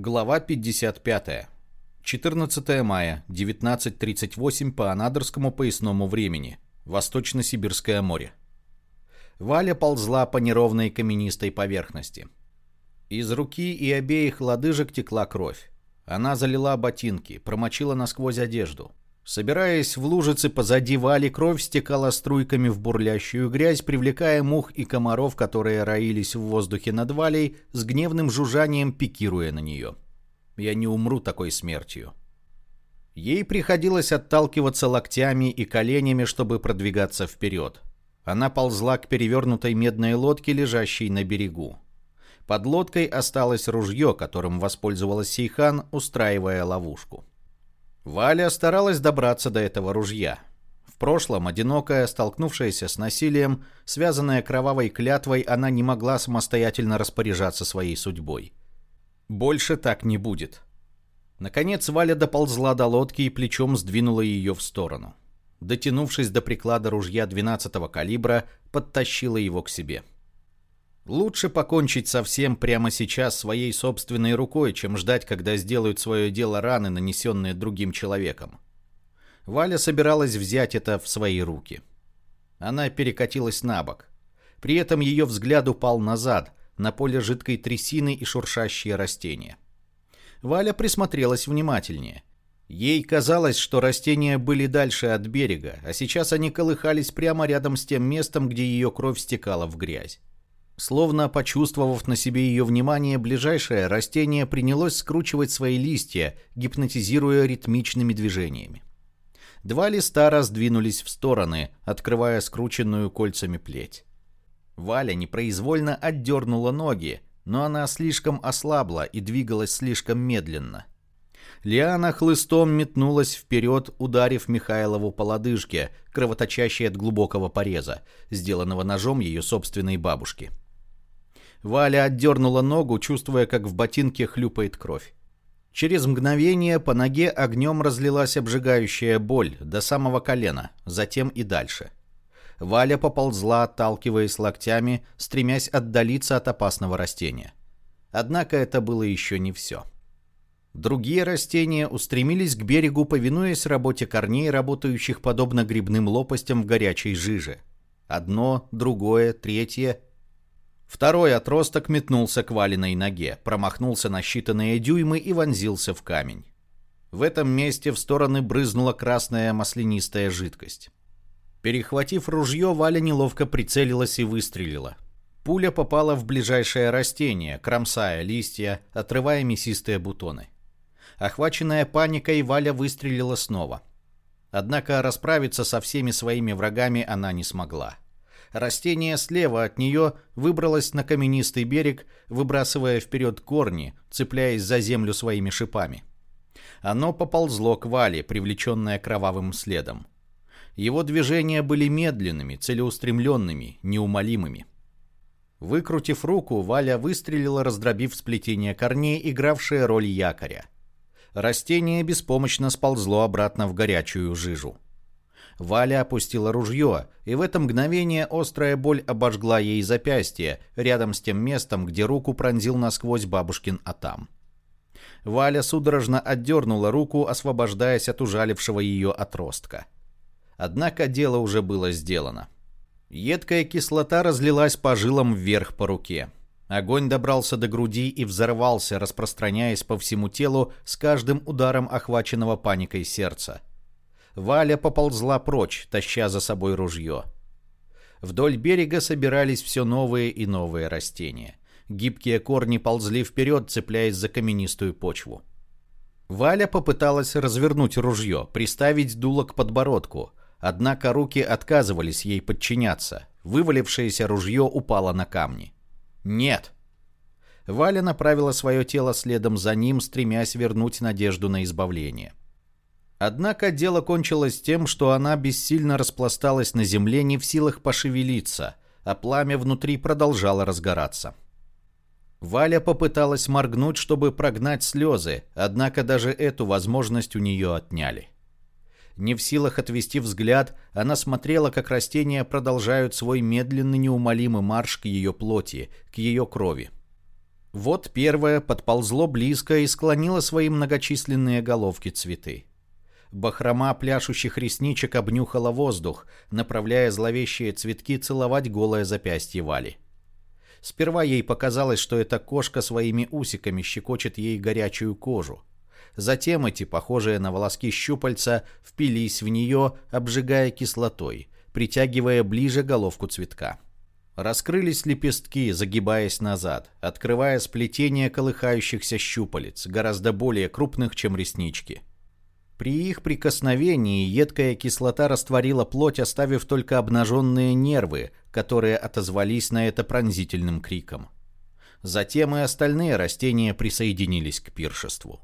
Глава 55. 14 мая, 19.38 по анадырскому поясному времени. Восточно-Сибирское море. Валя ползла по неровной каменистой поверхности. Из руки и обеих лодыжек текла кровь. Она залила ботинки, промочила насквозь одежду. Собираясь в лужице позади Вали, кровь стекала струйками в бурлящую грязь, привлекая мух и комаров, которые роились в воздухе над Валей, с гневным жужжанием пикируя на нее. «Я не умру такой смертью». Ей приходилось отталкиваться локтями и коленями, чтобы продвигаться вперед. Она ползла к перевернутой медной лодке, лежащей на берегу. Под лодкой осталось ружье, которым воспользовалась Сейхан, устраивая ловушку. Валя старалась добраться до этого ружья. В прошлом, одинокая, столкнувшаяся с насилием, связанная кровавой клятвой, она не могла самостоятельно распоряжаться своей судьбой. Больше так не будет. Наконец Валя доползла до лодки и плечом сдвинула ее в сторону. Дотянувшись до приклада ружья 12-го калибра, подтащила его к себе. — Лучше покончить со всем прямо сейчас своей собственной рукой, чем ждать, когда сделают свое дело раны, нанесенные другим человеком. Валя собиралась взять это в свои руки. Она перекатилась на бок. При этом ее взгляд упал назад, на поле жидкой трясины и шуршащие растения. Валя присмотрелась внимательнее. Ей казалось, что растения были дальше от берега, а сейчас они колыхались прямо рядом с тем местом, где ее кровь стекала в грязь. Словно почувствовав на себе ее внимание, ближайшее растение принялось скручивать свои листья, гипнотизируя ритмичными движениями. Два листа раздвинулись в стороны, открывая скрученную кольцами плеть. Валя непроизвольно отдернула ноги, но она слишком ослабла и двигалась слишком медленно. Лиана хлыстом метнулась вперед, ударив Михайлову по лодыжке, кровоточащей от глубокого пореза, сделанного ножом ее собственной бабушки. — Валя отдернула ногу, чувствуя, как в ботинке хлюпает кровь. Через мгновение по ноге огнем разлилась обжигающая боль до самого колена, затем и дальше. Валя поползла, отталкиваясь локтями, стремясь отдалиться от опасного растения. Однако это было еще не все. Другие растения устремились к берегу, повинуясь работе корней, работающих подобно грибным лопастям в горячей жиже. Одно, другое, третье Второй отросток метнулся к валеной ноге, промахнулся на считанные дюймы и вонзился в камень. В этом месте в стороны брызнула красная маслянистая жидкость. Перехватив ружье, Валя неловко прицелилась и выстрелила. Пуля попала в ближайшее растение, кромсая листья, отрывая мясистые бутоны. Охваченная паникой, Валя выстрелила снова. Однако расправиться со всеми своими врагами она не смогла. Растение слева от нее выбралось на каменистый берег, выбрасывая вперед корни, цепляясь за землю своими шипами. Оно поползло к Вале, привлеченное кровавым следом. Его движения были медленными, целеустремленными, неумолимыми. Выкрутив руку, Валя выстрелила, раздробив сплетение корней, игравшее роль якоря. Растение беспомощно сползло обратно в горячую жижу. Валя опустила ружье, и в это мгновение острая боль обожгла ей запястье, рядом с тем местом, где руку пронзил насквозь бабушкин Атам. Валя судорожно отдернула руку, освобождаясь от ужалившего ее отростка. Однако дело уже было сделано. Едкая кислота разлилась по жилам вверх по руке. Огонь добрался до груди и взорвался, распространяясь по всему телу с каждым ударом охваченного паникой сердца. Валя поползла прочь, таща за собой ружье. Вдоль берега собирались все новые и новые растения. Гибкие корни ползли вперед, цепляясь за каменистую почву. Валя попыталась развернуть ружье, приставить дуло к подбородку, однако руки отказывались ей подчиняться. Вывалившееся ружье упало на камни. «Нет!» Валя направила свое тело следом за ним, стремясь вернуть надежду на избавление. Однако дело кончилось тем, что она бессильно распласталась на земле, не в силах пошевелиться, а пламя внутри продолжало разгораться. Валя попыталась моргнуть, чтобы прогнать слезы, однако даже эту возможность у нее отняли. Не в силах отвести взгляд, она смотрела, как растения продолжают свой медленный неумолимый марш к ее плоти, к ее крови. Вот первое подползло близко и склонило свои многочисленные головки цветы. Бахрома пляшущих ресничек обнюхала воздух, направляя зловещие цветки целовать голое запястье Вали. Сперва ей показалось, что эта кошка своими усиками щекочет ей горячую кожу. Затем эти, похожие на волоски щупальца, впились в нее, обжигая кислотой, притягивая ближе головку цветка. Раскрылись лепестки, загибаясь назад, открывая сплетение колыхающихся щупалец, гораздо более крупных, чем реснички. При их прикосновении едкая кислота растворила плоть, оставив только обнаженные нервы, которые отозвались на это пронзительным криком. Затем и остальные растения присоединились к пиршеству.